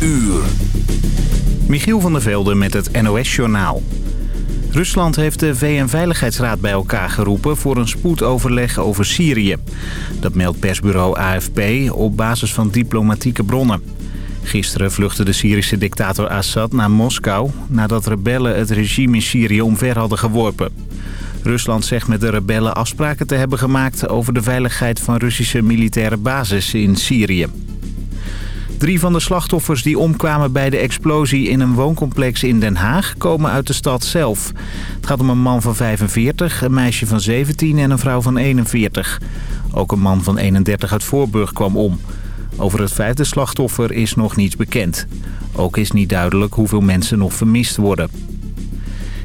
uur. Michiel van der Velde met het NOS-journaal. Rusland heeft de VN-veiligheidsraad bij elkaar geroepen voor een spoedoverleg over Syrië. Dat meldt persbureau AFP op basis van diplomatieke bronnen. Gisteren vluchtte de Syrische dictator Assad naar Moskou... nadat rebellen het regime in Syrië omver hadden geworpen. Rusland zegt met de rebellen afspraken te hebben gemaakt... over de veiligheid van Russische militaire bases in Syrië. Drie van de slachtoffers die omkwamen bij de explosie in een wooncomplex in Den Haag komen uit de stad zelf. Het gaat om een man van 45, een meisje van 17 en een vrouw van 41. Ook een man van 31 uit Voorburg kwam om. Over het vijfde slachtoffer is nog niets bekend. Ook is niet duidelijk hoeveel mensen nog vermist worden.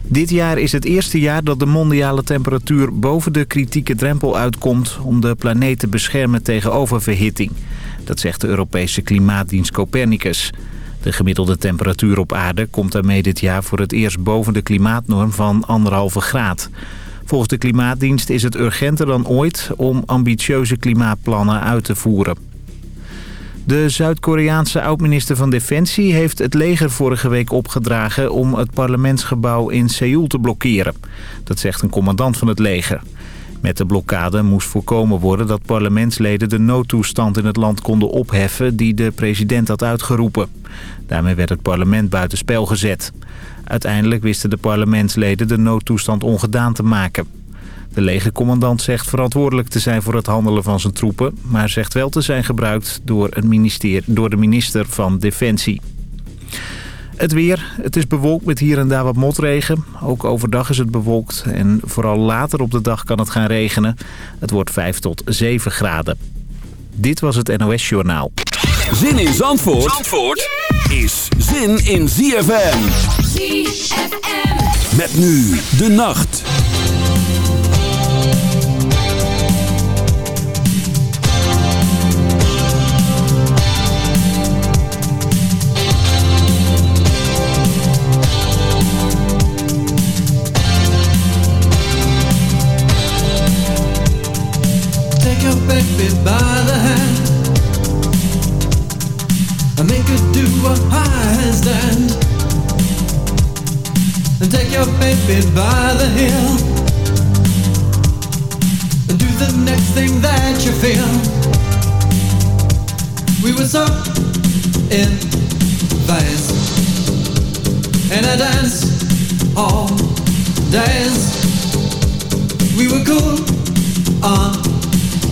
Dit jaar is het eerste jaar dat de mondiale temperatuur boven de kritieke drempel uitkomt... om de planeet te beschermen tegen oververhitting. Dat zegt de Europese klimaatdienst Copernicus. De gemiddelde temperatuur op aarde komt daarmee dit jaar voor het eerst boven de klimaatnorm van anderhalve graad. Volgens de klimaatdienst is het urgenter dan ooit om ambitieuze klimaatplannen uit te voeren. De Zuid-Koreaanse oud-minister van Defensie heeft het leger vorige week opgedragen om het parlementsgebouw in Seoul te blokkeren. Dat zegt een commandant van het leger. Met de blokkade moest voorkomen worden dat parlementsleden de noodtoestand in het land konden opheffen die de president had uitgeroepen. Daarmee werd het parlement buitenspel gezet. Uiteindelijk wisten de parlementsleden de noodtoestand ongedaan te maken. De legercommandant zegt verantwoordelijk te zijn voor het handelen van zijn troepen... maar zegt wel te zijn gebruikt door, een minister, door de minister van Defensie. Het weer. Het is bewolkt met hier en daar wat motregen. Ook overdag is het bewolkt en vooral later op de dag kan het gaan regenen. Het wordt 5 tot 7 graden. Dit was het NOS Journaal. Zin in Zandvoort, Zandvoort is zin in ZFM. ZFM. Met nu de nacht. Baby by the hand and make her do and take your baby by the and do the next thing that you feel. We were so in phase dance all. We were cool on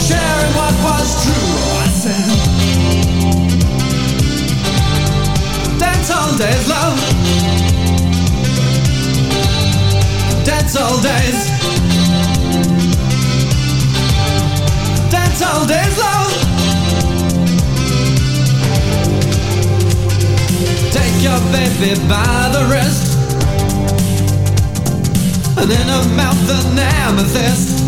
sharing what was true. Dance all days, love. Dance all days. Dance all days, love. Take your baby by the wrist. And in her mouth an amethyst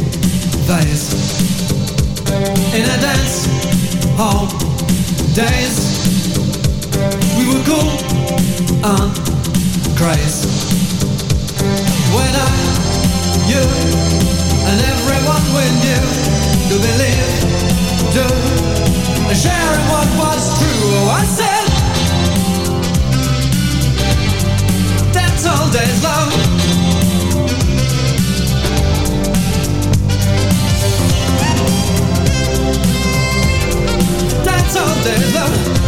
face In a dance hall days We were cool and crazy When I, you and everyone we knew To believe, do Sharing what was true oh, I said That's all days love. all day long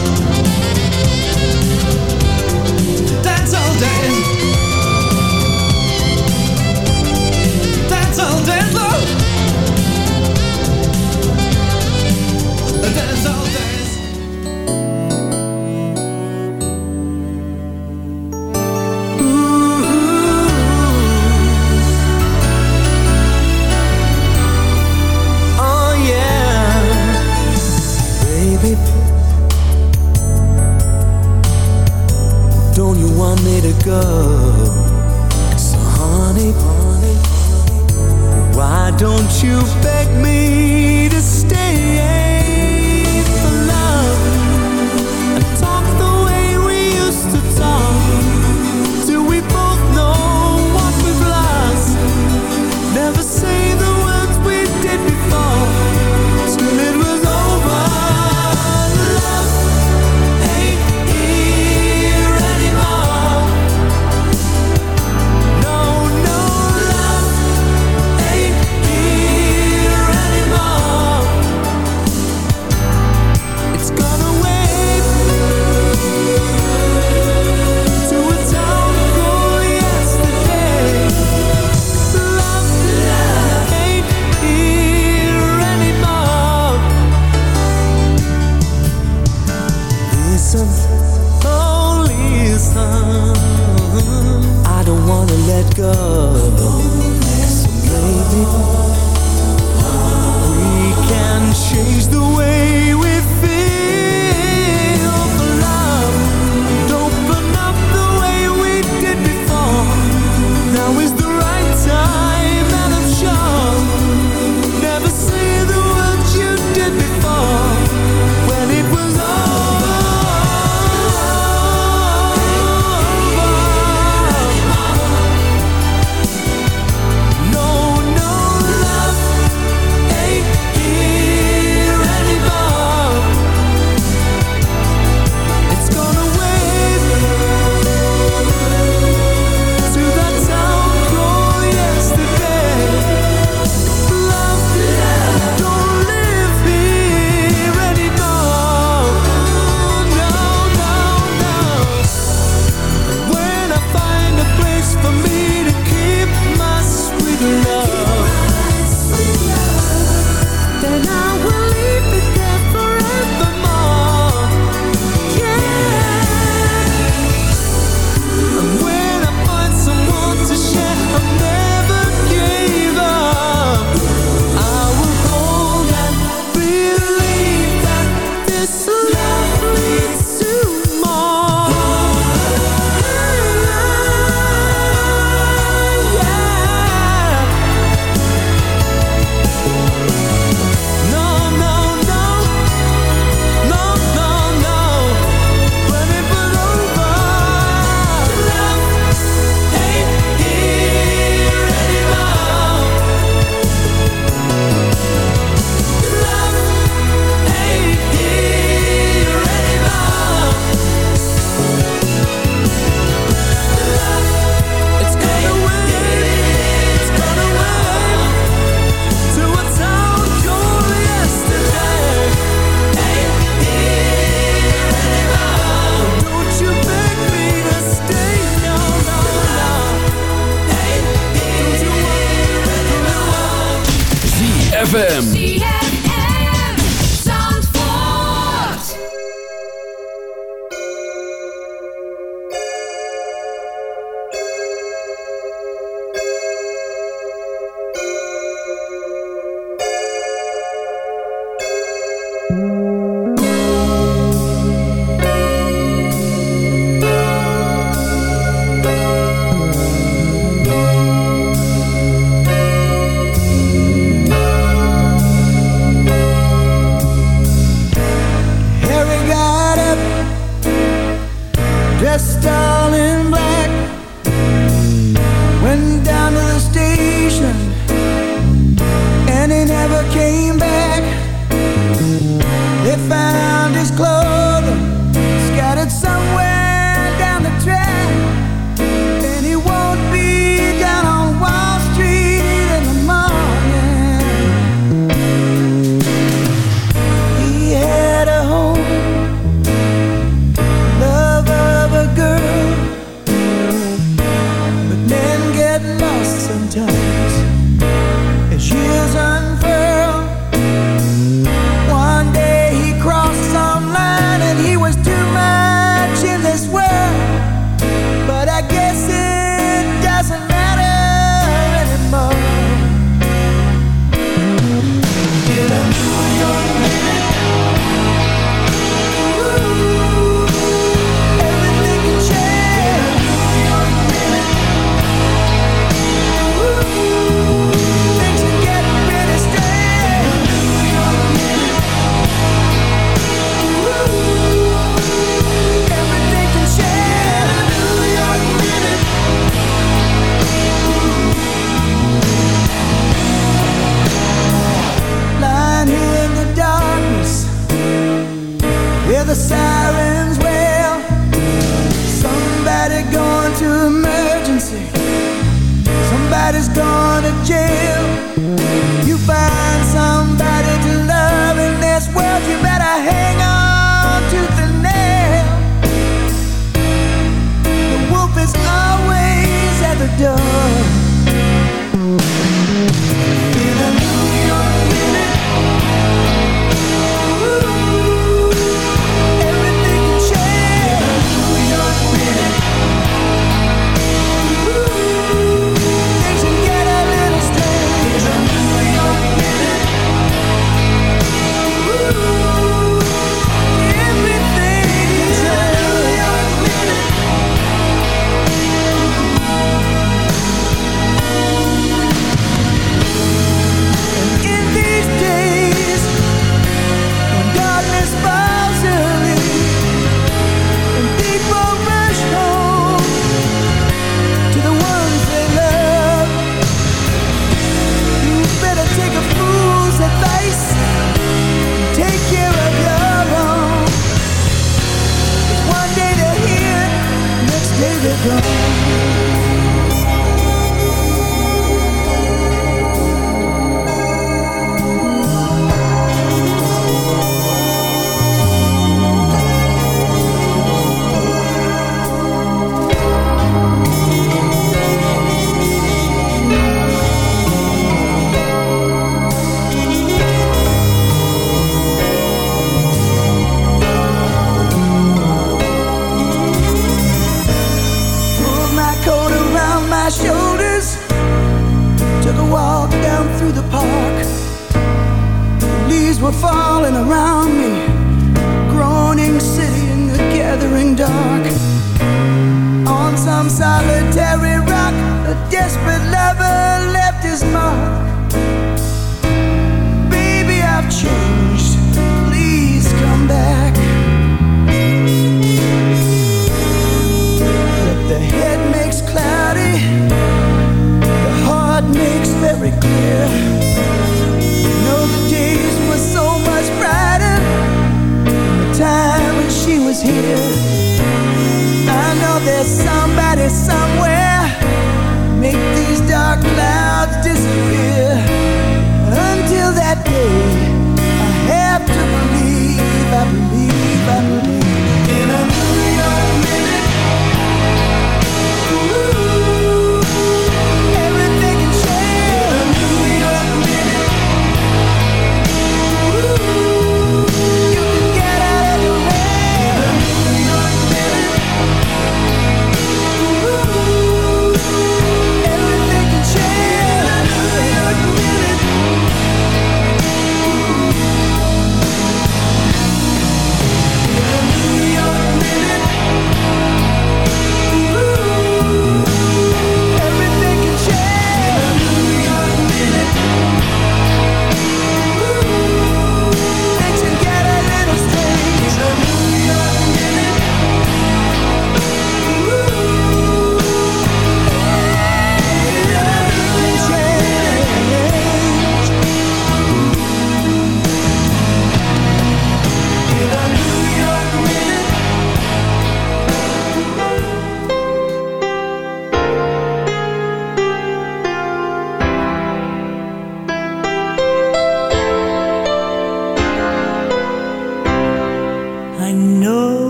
ZFM.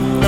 help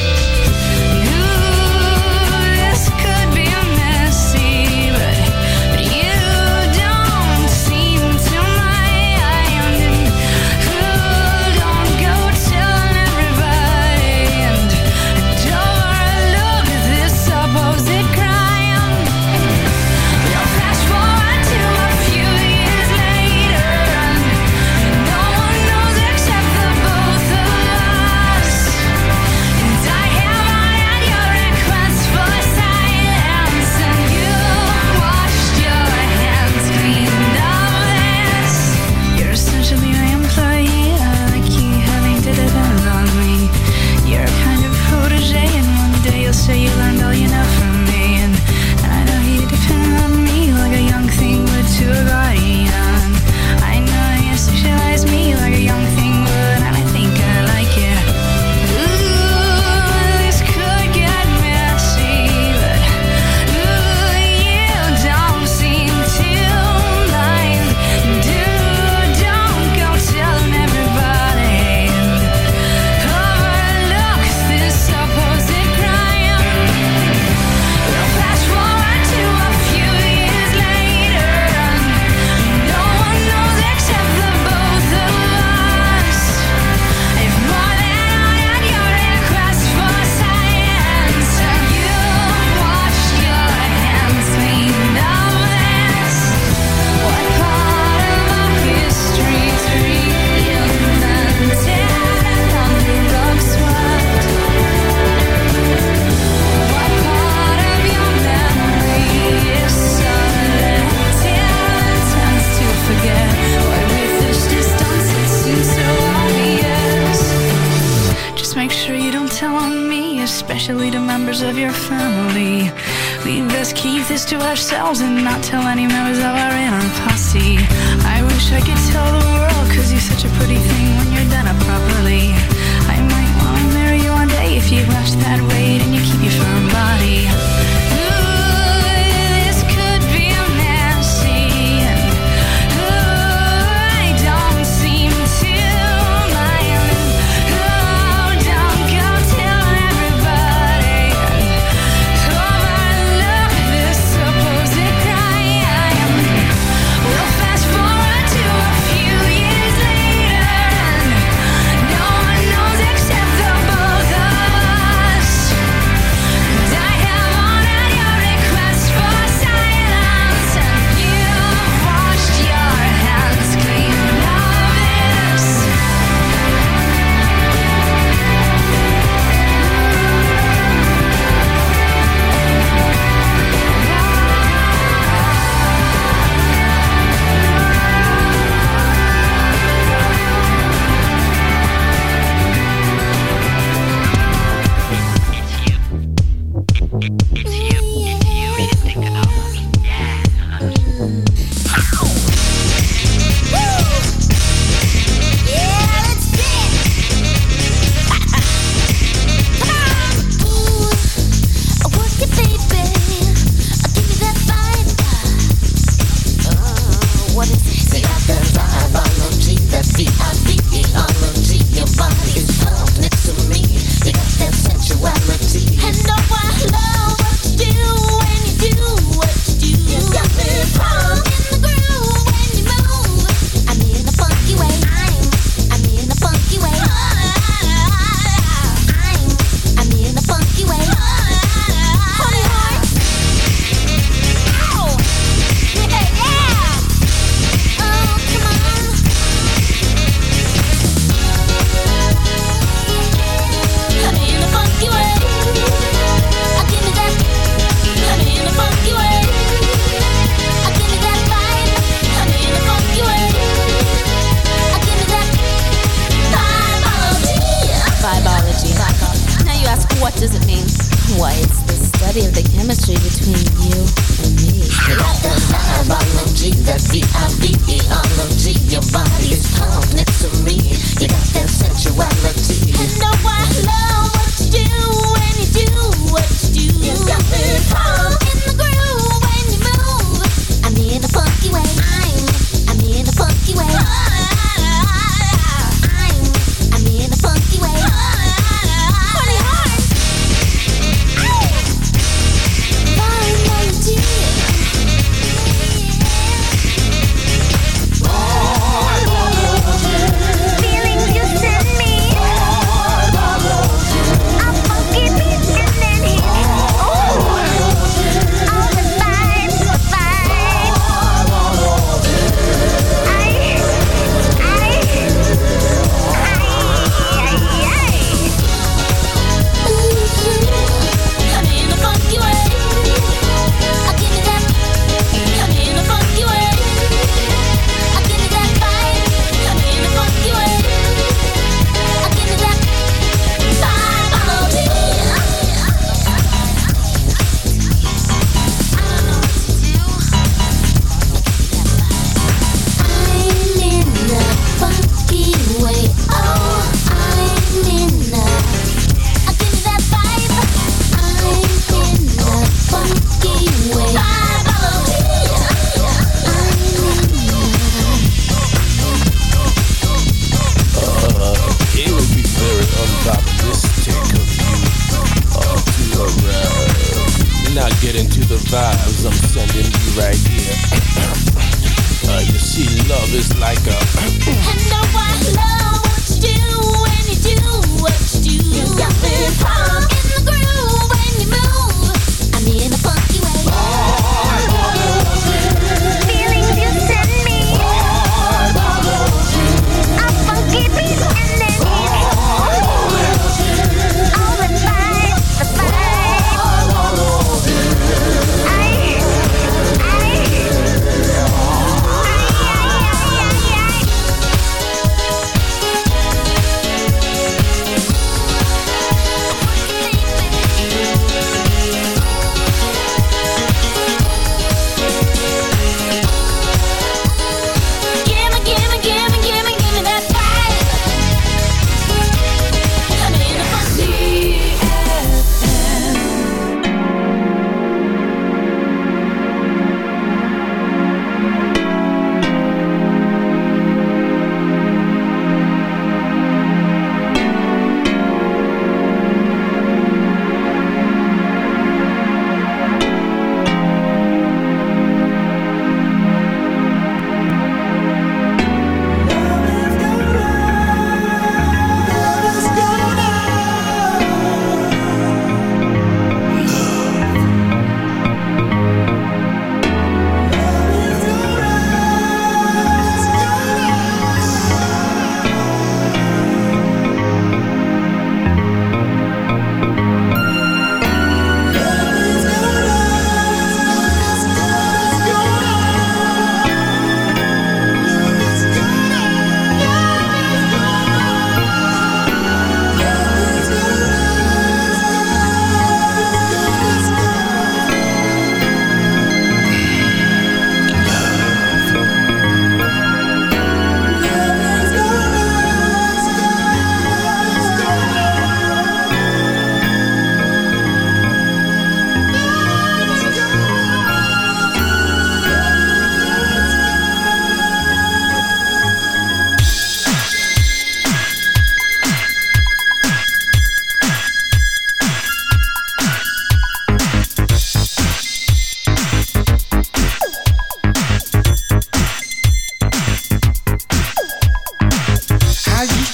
And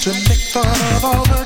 to make fun of all the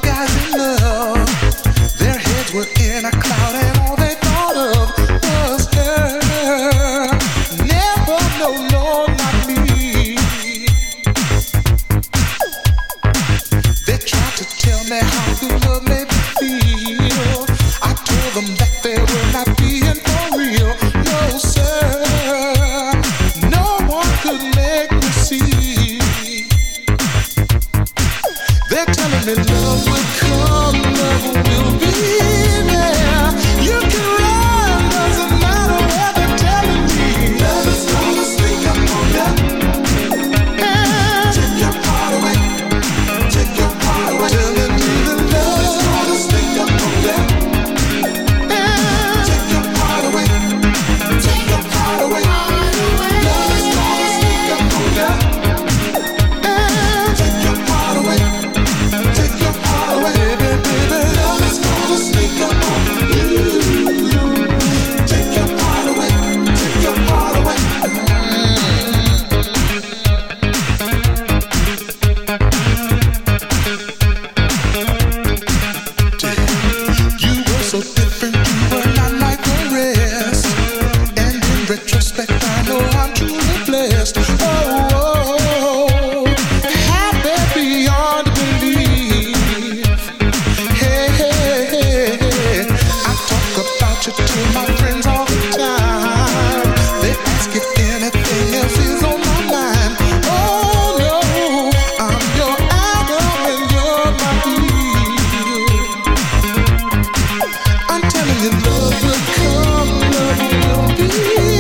aqui.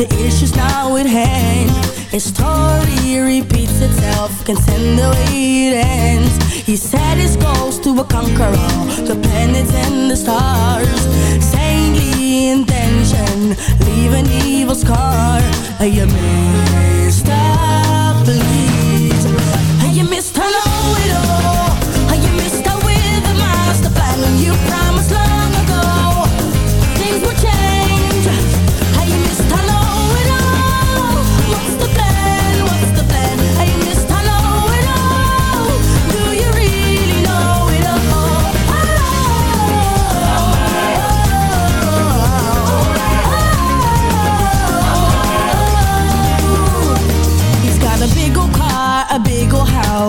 The issues now at hand. His story repeats itself Can't the way it ends. He set his goals to conquer all The planets and the stars. Saintly intention Leave an evil scar. A man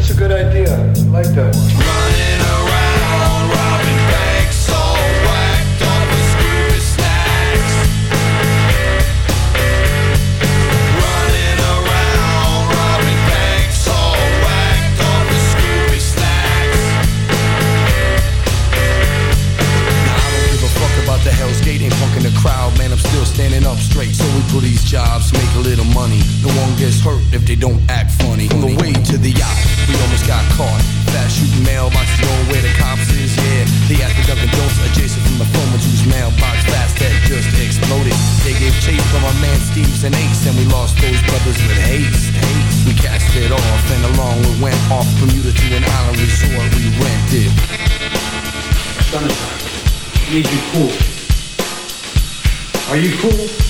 that's a good idea. I like that one. Running around, robbing banks, all whacked up with Scooby snacks. Running around, robbing banks, all whacked up with Scooby snacks. Now I don't give a fuck about the Hell's Gate, ain't punking the crowd, man. I'm still standing up straight. So we do these jobs, make a little money. No one gets hurt if they don't act funny. On the way to the yacht, we almost got caught. Fast shooting mailboxes, going where the cops is, yeah. They at the Dunkin' Donuts adjacent from the phone whose mailbox fast that just exploded. They gave chase from our man Steve's and Ace, and we lost those brothers with haste. haste. We cast it off, and along we went off Bermuda to an island resort we rented. Sunshine, need you cool. Are you cool?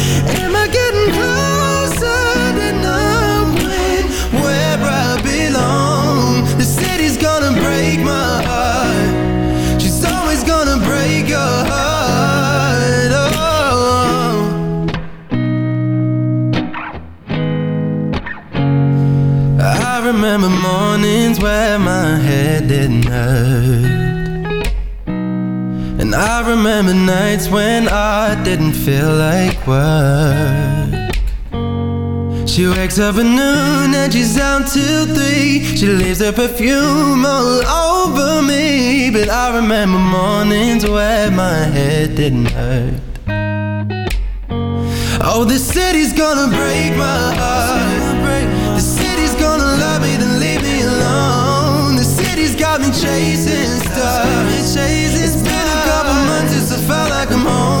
Am I getting closer where I belong? The city's gonna break my heart. She's always gonna break your heart. I remember mornings where my head didn't hurt. And I remember nights when I didn't feel like work. She wakes up at noon and she's out till three. She leaves her perfume all over me. But I remember mornings where my head didn't hurt. Oh, the city's gonna break my heart. The city's gonna love me, then leave me alone. The city's got me chasing stars. It's been a couple months since I felt like I'm home.